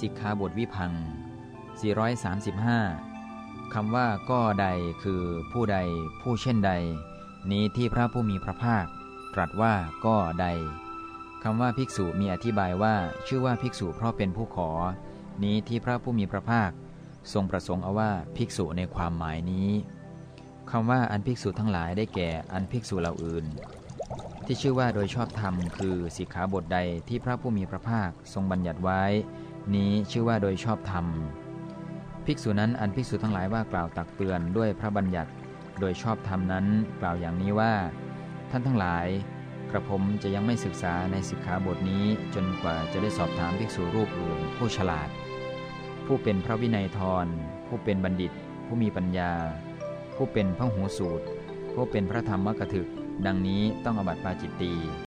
สิกขาบทวิพัง 435 คำว่าก็ใดคือผู้ใด ผู้เช่นใด นี้ที่พระผู้มีพระภาค ตรัสว่าก็ใดคำว่าภิกษุมีอธิบายว่าชื่อว่าภิกษุเพราะเป็นผู้ขอ นี้ที่พระผู้มีพระภาค ทรงประสงค์เอาว่าภิกษุในความหมายนี้คำว่าอันภิกษุทั้งหลายได้แก่อันภิกษุเหล่าอื่น ที่ชื่อว่าโดยชอบธรรมคือสิกขาบทใดที่พระผู้มีพระภาคทรงบัญญัติไว้ นี้ชื่อว่าโดยชอบธรรม ภิกษุนั้นอันภิกษุทั้งหลายว่ากล่าวตักเตือนด้วยพระบัญญัติ โดยชอบธรรมนั้นกล่าวอย่างนี้ว่า ท่านทั้งหลาย กระผมจะยังไม่ศึกษาในสิกขาบทนี้จนกว่าจะได้สอบถามภิกษุรูปอื่นผู้ฉลาด ผู้เป็นพระวินัยทร ผู้เป็นบัณฑิต ผู้มีปัญญา ผู้เป็นพระหูสูตร ผู้เป็นพระธรรมกถึก ดังนี้ต้องอบัติปาจิตตี